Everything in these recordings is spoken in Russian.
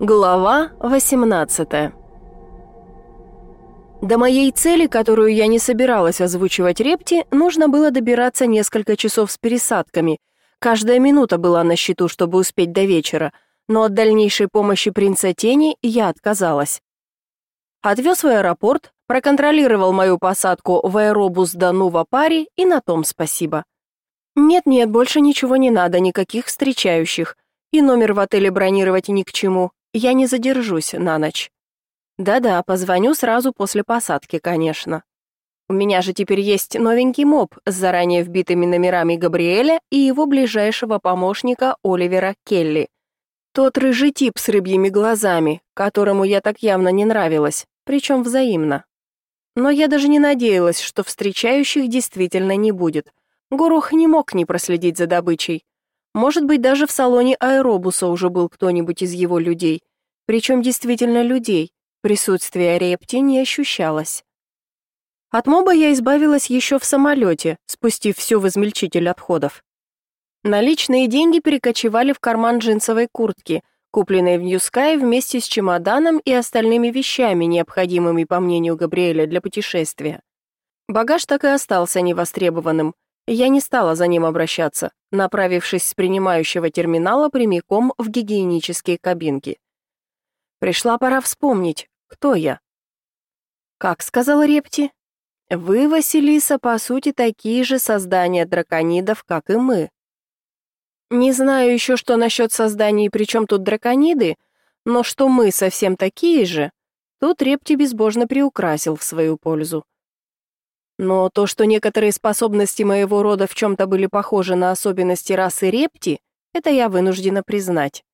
Глава 18 До моей цели, которую я не собиралась озвучивать репти, нужно было добираться несколько часов с пересадками. Каждая минута была на счету, чтобы успеть до вечера, но от дальнейшей помощи принца тени я отказалась. Отвез в аэропорт, проконтролировал мою посадку в аэробус Данува Пари и на том спасибо. Нет-нет, больше ничего не надо, никаких встречающих. И номер в отеле бронировать ни к чему. Я не задержусь на ночь. Да-да, позвоню сразу после посадки, конечно. У меня же теперь есть новенький моб с заранее вбитыми номерами Габриэля и его ближайшего помощника Оливера Келли. Тот рыжий тип с рыбьими глазами, которому я так явно не нравилась, причем взаимно. Но я даже не надеялась, что встречающих действительно не будет. Горух не мог не проследить за добычей. Может быть, даже в салоне аэробуса уже был кто-нибудь из его людей. Причем действительно людей. Присутствие репти не ощущалось. От моба я избавилась еще в самолете, спустив все в измельчитель отходов. Наличные деньги перекочевали в карман джинсовой куртки, купленной в Ньюскай вместе с чемоданом и остальными вещами, необходимыми, по мнению Габриэля, для путешествия. Багаж так и остался невостребованным. Я не стала за ним обращаться, направившись с принимающего терминала прямиком в гигиенические кабинки. Пришла пора вспомнить, кто я. «Как сказал Репти?» «Вы, Василиса, по сути, такие же создания драконидов, как и мы». «Не знаю еще, что насчет создания созданий, причем тут дракониды, но что мы совсем такие же», тут Репти безбожно приукрасил в свою пользу. Но то, что некоторые способности моего рода в чем-то были похожи на особенности расы репти, это я вынуждена признать.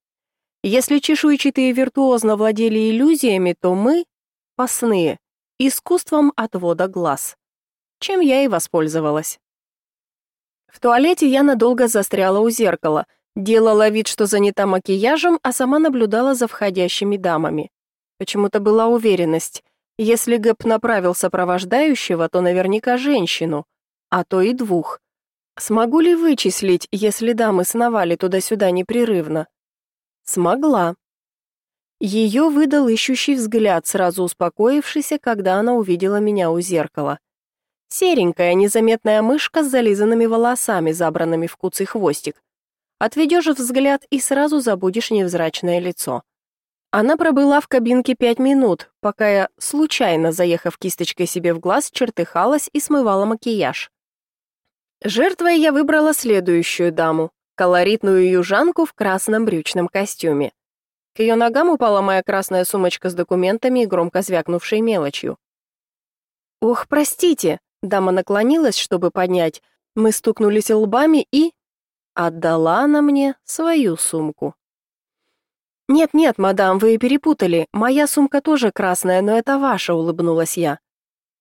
Если чешуйчатые виртуозно владели иллюзиями, то мы — пасные, искусством отвода глаз. Чем я и воспользовалась. В туалете я надолго застряла у зеркала, делала вид, что занята макияжем, а сама наблюдала за входящими дамами. Почему-то была уверенность. Если Гэп направил сопровождающего, то наверняка женщину, а то и двух. Смогу ли вычислить, если дамы сновали туда-сюда непрерывно? Смогла. Ее выдал ищущий взгляд, сразу успокоившийся, когда она увидела меня у зеркала. Серенькая, незаметная мышка с зализанными волосами, забранными в куцый хвостик. Отведешь взгляд и сразу забудешь невзрачное лицо. Она пробыла в кабинке пять минут, пока я, случайно заехав кисточкой себе в глаз, чертыхалась и смывала макияж. Жертвой я выбрала следующую даму, колоритную южанку в красном брючном костюме. К ее ногам упала моя красная сумочка с документами и громко звякнувшей мелочью. «Ох, простите!» — дама наклонилась, чтобы поднять. Мы стукнулись лбами и... Отдала она мне свою сумку. «Нет, нет, мадам, вы перепутали. Моя сумка тоже красная, но это ваша», — улыбнулась я.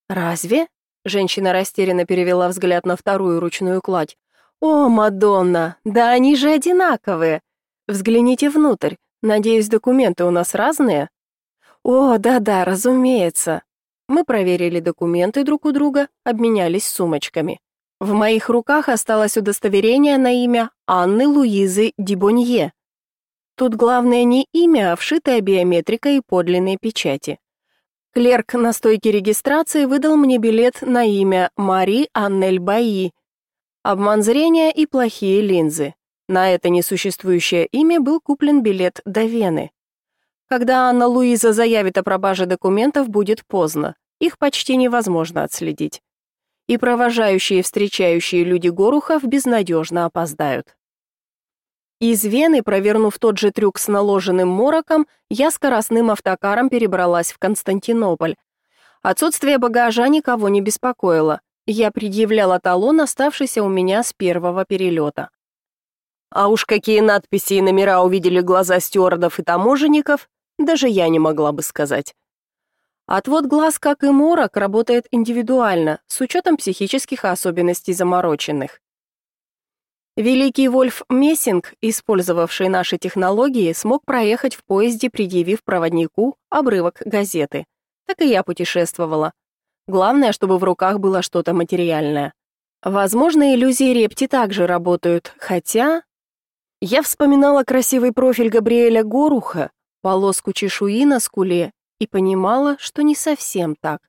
«Разве?» — женщина растерянно перевела взгляд на вторую ручную кладь. «О, Мадонна, да они же одинаковые! Взгляните внутрь. Надеюсь, документы у нас разные?» «О, да-да, разумеется». Мы проверили документы друг у друга, обменялись сумочками. В моих руках осталось удостоверение на имя Анны Луизы Дебонье, Тут главное не имя, а вшитая биометрика и подлинные печати. Клерк на стойке регистрации выдал мне билет на имя Мари Аннель Баи. Обман зрения и плохие линзы. На это несуществующее имя был куплен билет до Вены. Когда Анна Луиза заявит о пропаже документов, будет поздно. Их почти невозможно отследить. И провожающие и встречающие люди Горухов безнадежно опоздают. Из Вены, провернув тот же трюк с наложенным мороком, я скоростным автокаром перебралась в Константинополь. Отсутствие багажа никого не беспокоило. Я предъявляла талон, оставшийся у меня с первого перелета. А уж какие надписи и номера увидели глаза стюардов и таможенников, даже я не могла бы сказать. Отвод глаз, как и морок, работает индивидуально, с учетом психических особенностей замороченных. Великий Вольф Мессинг, использовавший наши технологии, смог проехать в поезде, предъявив проводнику обрывок газеты. Так и я путешествовала. Главное, чтобы в руках было что-то материальное. Возможно, иллюзии репти также работают, хотя... Я вспоминала красивый профиль Габриэля Горуха, полоску чешуи на скуле, и понимала, что не совсем так.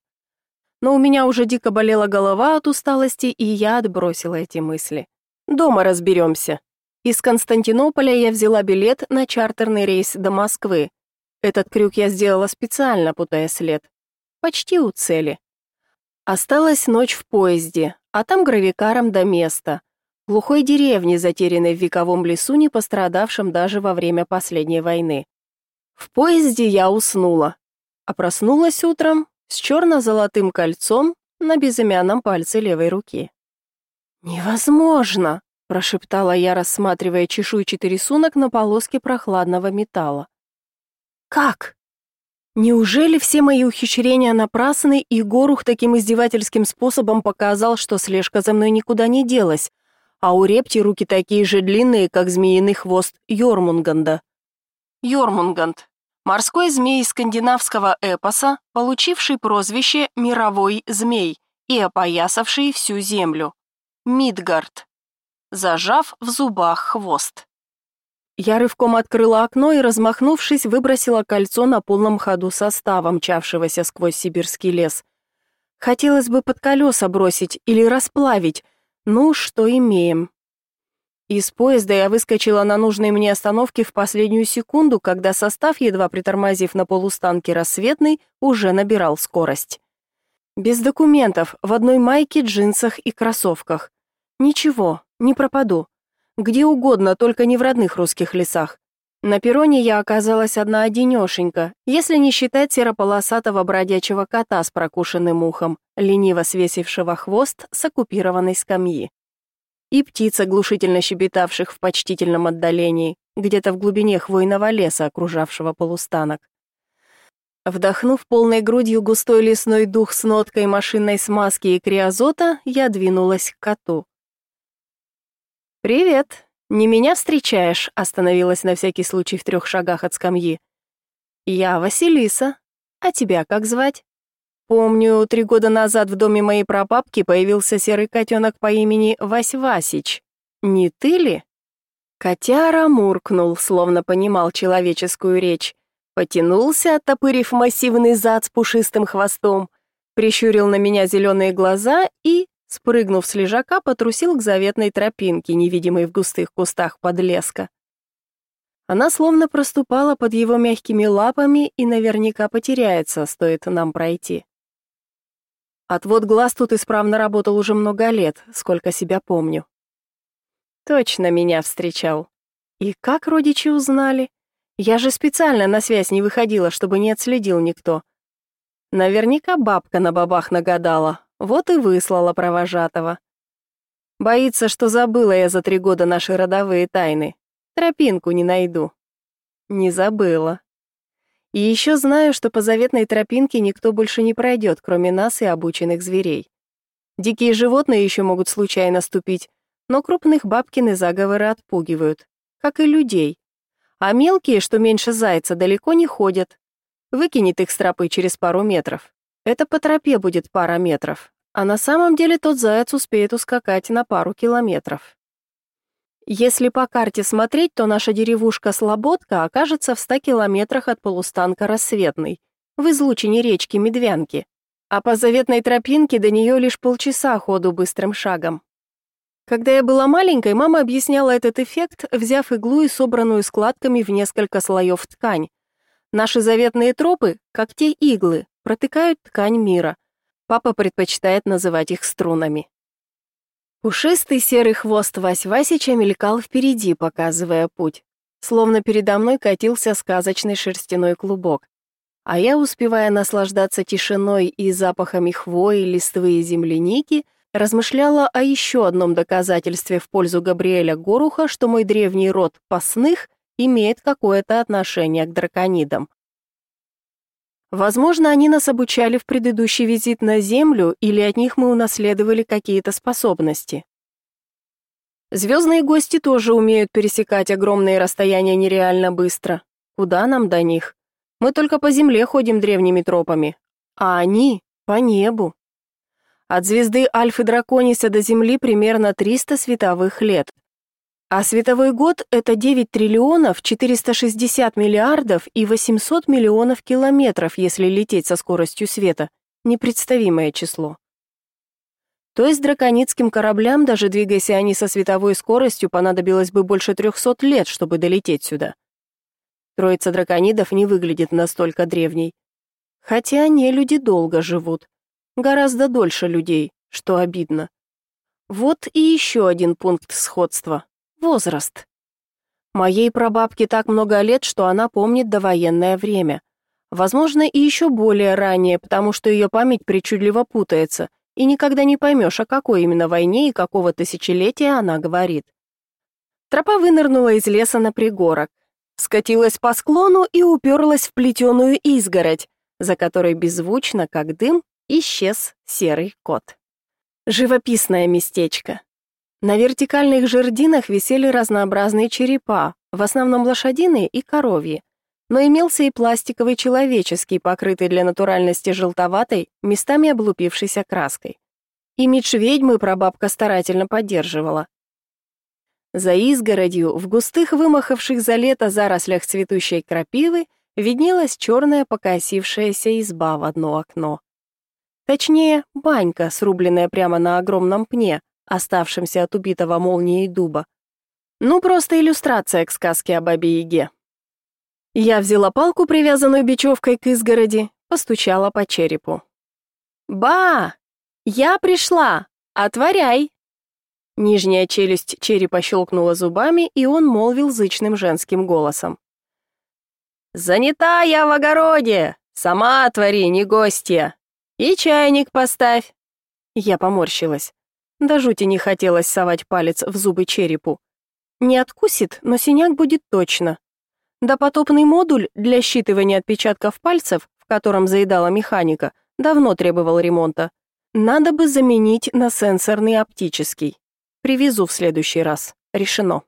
Но у меня уже дико болела голова от усталости, и я отбросила эти мысли. Дома разберемся. Из Константинополя я взяла билет на чартерный рейс до Москвы. Этот крюк я сделала специально, путая след. Почти у цели. Осталась ночь в поезде, а там гравикаром до места. Глухой деревни, затерянной в вековом лесу, не пострадавшем даже во время последней войны. В поезде я уснула, а проснулась утром с черно-золотым кольцом на безымянном пальце левой руки. «Невозможно!» — прошептала я, рассматривая чешуйчатый рисунок на полоске прохладного металла. «Как? Неужели все мои ухищрения напрасны, и Горух таким издевательским способом показал, что слежка за мной никуда не делась, а у репти руки такие же длинные, как змеиный хвост Йормунганда?» Йормунганд — морской змей скандинавского эпоса, получивший прозвище «мировой змей» и опоясавший всю землю. Мидгард, зажав в зубах хвост. Я рывком открыла окно и, размахнувшись, выбросила кольцо на полном ходу состава, мчавшегося сквозь сибирский лес. Хотелось бы под колеса бросить или расплавить, ну, что имеем. Из поезда я выскочила на нужной мне остановке в последнюю секунду, когда состав, едва притормозив на полустанке рассветный, уже набирал скорость. Без документов, в одной майке, джинсах и кроссовках. Ничего, не пропаду. Где угодно, только не в родных русских лесах. На перроне я оказалась одна одинёшенька, если не считать серополосатого бродячего кота с прокушенным ухом, лениво свесившего хвост с оккупированной скамьи. И птиц, оглушительно щебетавших в почтительном отдалении, где-то в глубине хвойного леса, окружавшего полустанок. Вдохнув полной грудью густой лесной дух с ноткой машинной смазки и криозота, я двинулась к коту. «Привет! Не меня встречаешь?» — остановилась на всякий случай в трех шагах от скамьи. «Я Василиса. А тебя как звать?» «Помню, три года назад в доме моей прабабки появился серый котенок по имени Вась Васич. Не ты ли?» Котяра муркнул, словно понимал человеческую речь. Потянулся, оттопырив массивный зад с пушистым хвостом, прищурил на меня зеленые глаза и Спрыгнув с лежака, потрусил к заветной тропинке, невидимой в густых кустах подлеска. Она словно проступала под его мягкими лапами и наверняка потеряется, стоит нам пройти. Отвод глаз тут исправно работал уже много лет, сколько себя помню. Точно меня встречал. И как родичи узнали? Я же специально на связь не выходила, чтобы не отследил никто. Наверняка бабка на бабах нагадала, вот и выслала провожатого. Боится, что забыла я за три года наши родовые тайны. Тропинку не найду. Не забыла. И еще знаю, что по заветной тропинке никто больше не пройдет, кроме нас и обученных зверей. Дикие животные еще могут случайно ступить, но крупных бабкины заговоры отпугивают, как и людей. А мелкие, что меньше зайца, далеко не ходят. Выкинет их с тропы через пару метров. Это по тропе будет пара метров, а на самом деле тот заяц успеет ускакать на пару километров. Если по карте смотреть, то наша деревушка Слободка окажется в 100 километрах от полустанка Рассветный, в излучине речки Медвянки, а по заветной тропинке до нее лишь полчаса ходу быстрым шагом. Когда я была маленькой, мама объясняла этот эффект, взяв иглу и собранную складками в несколько слоев ткань. Наши заветные тропы, как те иглы, протыкают ткань мира. Папа предпочитает называть их струнами. Пушистый серый хвост Вась Васича мелькал впереди, показывая путь. Словно передо мной катился сказочный шерстяной клубок. А я, успевая наслаждаться тишиной и запахами хвои, листвы и земляники, размышляла о еще одном доказательстве в пользу Габриэля Горуха, что мой древний род пасных имеет какое-то отношение к драконидам. Возможно, они нас обучали в предыдущий визит на Землю, или от них мы унаследовали какие-то способности. Звездные гости тоже умеют пересекать огромные расстояния нереально быстро. Куда нам до них? Мы только по Земле ходим древними тропами, а они — по небу. От звезды Альфы Дракониса до Земли примерно 300 световых лет — а световой год — это 9 триллионов 460 миллиардов и 800 миллионов километров, если лететь со скоростью света. Непредставимое число. То есть драконицким кораблям, даже двигаясь они со световой скоростью, понадобилось бы больше 300 лет, чтобы долететь сюда. Троица драконидов не выглядит настолько древней. Хотя не люди долго живут. Гораздо дольше людей, что обидно. Вот и еще один пункт сходства. Возраст. Моей прабабке так много лет, что она помнит довоенное время. Возможно, и еще более ранее, потому что ее память причудливо путается, и никогда не поймешь, о какой именно войне и какого тысячелетия она говорит. Тропа вынырнула из леса на пригорок, скатилась по склону и уперлась в плетеную изгородь, за которой беззвучно, как дым, исчез серый кот. Живописное местечко. На вертикальных жердинах висели разнообразные черепа, в основном лошадиные и коровьи, но имелся и пластиковый человеческий, покрытый для натуральности желтоватой, местами облупившейся краской. И Имидж ведьмы прабабка старательно поддерживала. За изгородью, в густых вымахавших за лето зарослях цветущей крапивы, виднелась черная покосившаяся изба в одно окно. Точнее, банька, срубленная прямо на огромном пне, оставшимся от убитого молнией дуба. Ну, просто иллюстрация к сказке о бабе Яге. Я взяла палку, привязанную бечевкой к изгороди, постучала по черепу. «Ба! Я пришла! Отворяй!» Нижняя челюсть черепа щелкнула зубами, и он молвил зычным женским голосом. «Занята я в огороде! Сама отвори, не гостья! И чайник поставь!» Я поморщилась. До жути не хотелось совать палец в зубы черепу. Не откусит, но синяк будет точно. Допотопный модуль для считывания отпечатков пальцев, в котором заедала механика, давно требовал ремонта. Надо бы заменить на сенсорный оптический. Привезу в следующий раз. Решено.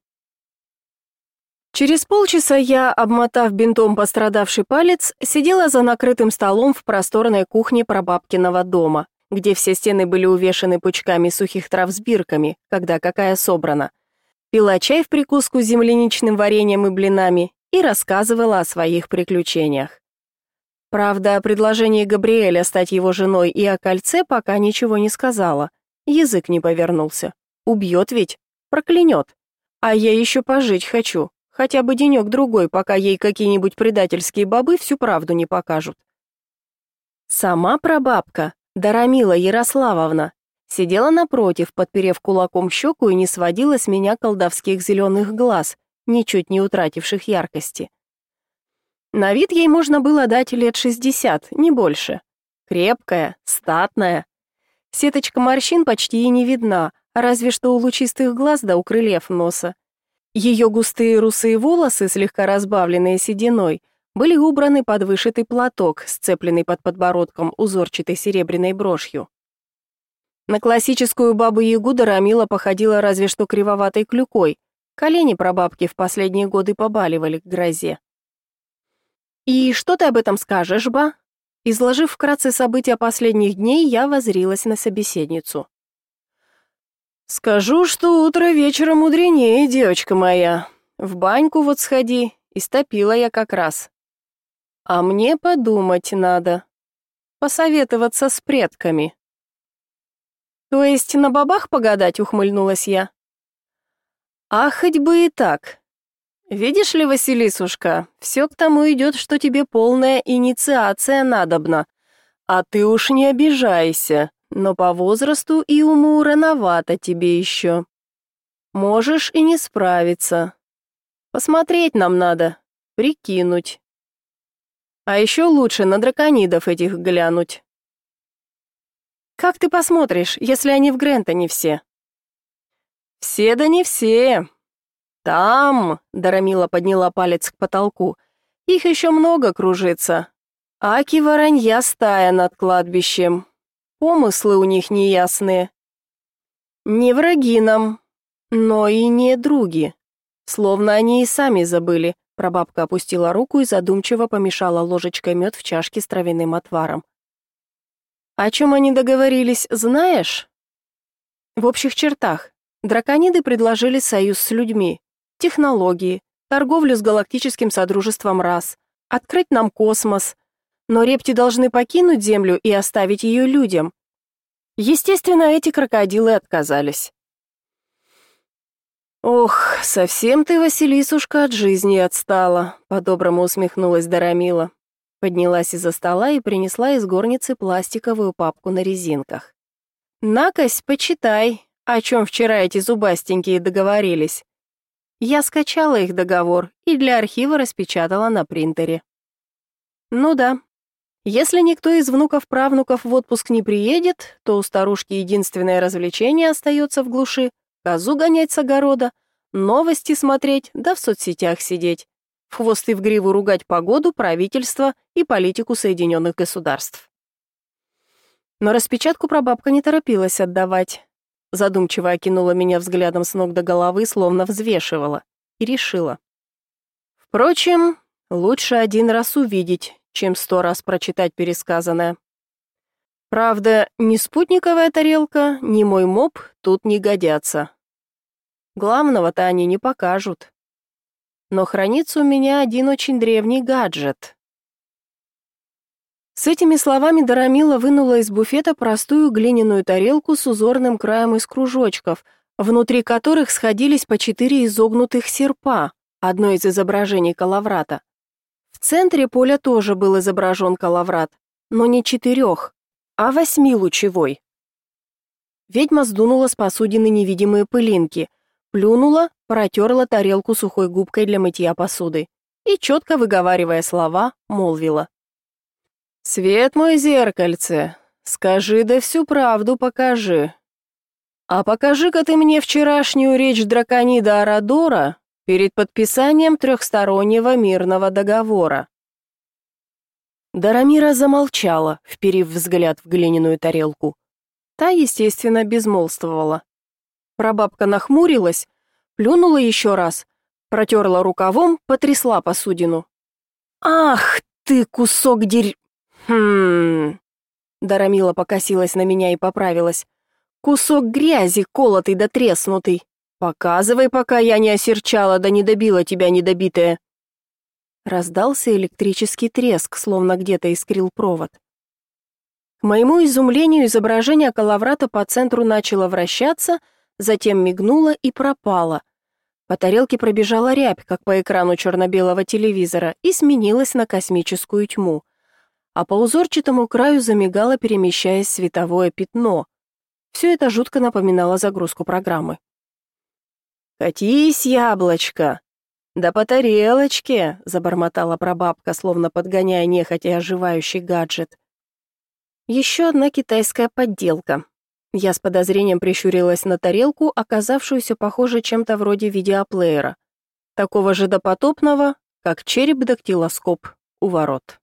Через полчаса я, обмотав бинтом пострадавший палец, сидела за накрытым столом в просторной кухне прабабкиного дома где все стены были увешаны пучками сухих трав с бирками, когда какая собрана. Пила чай в прикуску с земляничным вареньем и блинами и рассказывала о своих приключениях. Правда, о предложении Габриэля стать его женой и о кольце пока ничего не сказала. Язык не повернулся. Убьет ведь, проклянет. А я еще пожить хочу, хотя бы денек-другой, пока ей какие-нибудь предательские бобы всю правду не покажут. Сама прабабка Дарамила Ярославовна, сидела напротив, подперев кулаком щеку и не сводила с меня колдовских зеленых глаз, ничуть не утративших яркости. На вид ей можно было дать лет 60, не больше. Крепкая, статная. Сеточка морщин почти и не видна, разве что у лучистых глаз да у крыльев носа. Ее густые русые волосы, слегка разбавленные сединой, были убраны под вышитый платок, сцепленный под подбородком узорчатой серебряной брошью. На классическую бабу-ягу Дарамила походила разве что кривоватой клюкой. Колени прабабки в последние годы побаливали к грозе. «И что ты об этом скажешь, ба?» Изложив вкратце события последних дней, я возрилась на собеседницу. «Скажу, что утро вечером мудренее, девочка моя. В баньку вот сходи, истопила я как раз. А мне подумать надо. Посоветоваться с предками. То есть на бабах погадать, ухмыльнулась я. А хоть бы и так. Видишь ли, Василисушка, все к тому идет, что тебе полная инициация надобна. А ты уж не обижайся, но по возрасту и уму рановато тебе еще. Можешь и не справиться. Посмотреть нам надо, прикинуть. А еще лучше на драконидов этих глянуть. Как ты посмотришь, если они в Грентоне все? Все да не все. Там, Дарамила подняла палец к потолку, их еще много кружится. Аки воронья стая над кладбищем. Помыслы у них неясные. Не враги нам, но и не други. Словно они и сами забыли, Прабабка опустила руку и задумчиво помешала ложечкой мед в чашке с травяным отваром. «О чем они договорились, знаешь?» «В общих чертах. Дракониды предложили союз с людьми, технологии, торговлю с галактическим содружеством рас, открыть нам космос. Но репти должны покинуть Землю и оставить ее людям. Естественно, эти крокодилы отказались. «Ох, совсем ты, Василисушка, от жизни отстала», — по-доброму усмехнулась Дарамила. Поднялась из-за стола и принесла из горницы пластиковую папку на резинках. «Накось, почитай, о чем вчера эти зубастенькие договорились». Я скачала их договор и для архива распечатала на принтере. Ну да. Если никто из внуков-правнуков в отпуск не приедет, то у старушки единственное развлечение остается в глуши козу гонять с огорода, новости смотреть да в соцсетях сидеть, в хвост и в гриву ругать погоду, правительство и политику Соединенных Государств. Но распечатку прабабка не торопилась отдавать. Задумчиво окинула меня взглядом с ног до головы, словно взвешивала, и решила. Впрочем, лучше один раз увидеть, чем сто раз прочитать пересказанное. Правда, ни спутниковая тарелка, ни мой моб тут не годятся. Главного-то они не покажут. Но хранится у меня один очень древний гаджет. С этими словами Дарамила вынула из буфета простую глиняную тарелку с узорным краем из кружочков, внутри которых сходились по четыре изогнутых серпа, одно из изображений калаврата. В центре поля тоже был изображен калаврат, но не четырех, а восьмилучевой. Ведьма сдунула с посудины невидимые пылинки, плюнула, протерла тарелку сухой губкой для мытья посуды и, четко выговаривая слова, молвила. «Свет мой зеркальце, скажи да всю правду покажи. А покажи-ка ты мне вчерашнюю речь драконида Арадора перед подписанием трехстороннего мирного договора». Дарамира замолчала, вперив взгляд в глиняную тарелку. Та, естественно, безмолвствовала. Прабабка нахмурилась, плюнула еще раз, протерла рукавом, потрясла посудину. «Ах ты, кусок дерь...» «Хм...» Дарамила покосилась на меня и поправилась. «Кусок грязи, колотый да треснутый. Показывай, пока я не осерчала да не добила тебя недобитая». Раздался электрический треск, словно где-то искрил провод. К моему изумлению изображение коловрата по центру начало вращаться, затем мигнуло и пропало. По тарелке пробежала рябь, как по экрану черно-белого телевизора, и сменилась на космическую тьму. А по узорчатому краю замигало, перемещаясь световое пятно. Все это жутко напоминало загрузку программы. «Катись, яблочко!» «Да по тарелочке!» — забормотала прабабка, словно подгоняя нехотя оживающий гаджет. Еще одна китайская подделка. Я с подозрением прищурилась на тарелку, оказавшуюся, похоже, чем-то вроде видеоплеера. Такого же допотопного, как череп-дактилоскоп у ворот.